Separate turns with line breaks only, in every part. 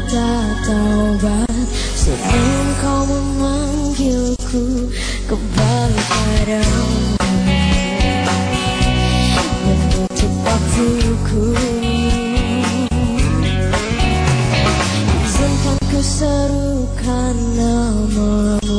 kata taubat Sebelum kau memanggilku kembali padamu. Menutup waktuku. Izinkan ku serukan namamu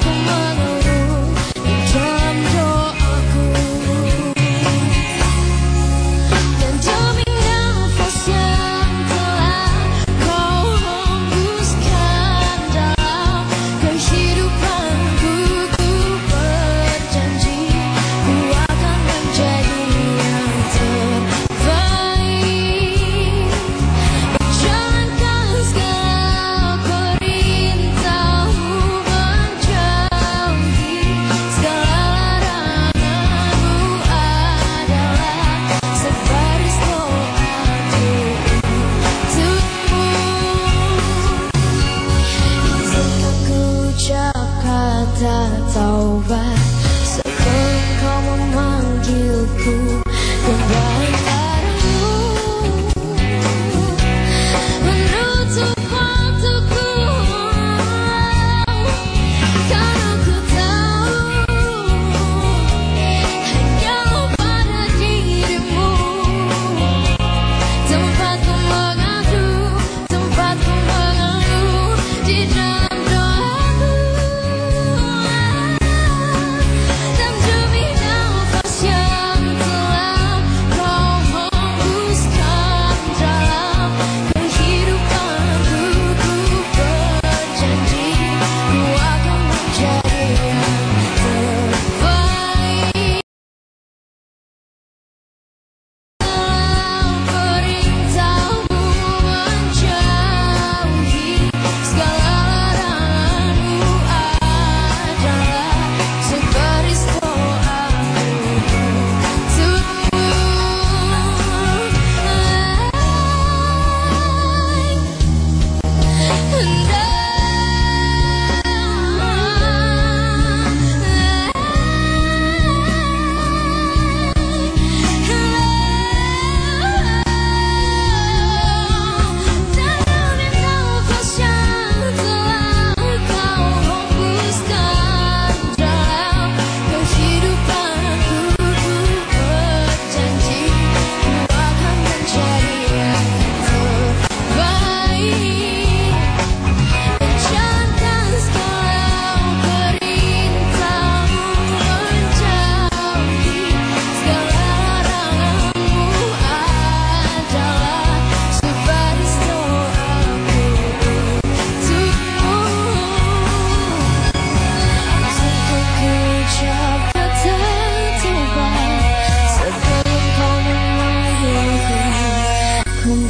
Come on. around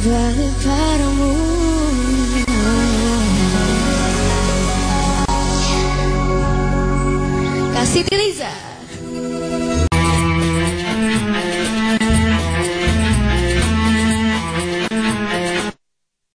vai levar o mundo. Tá Cacita Elisa.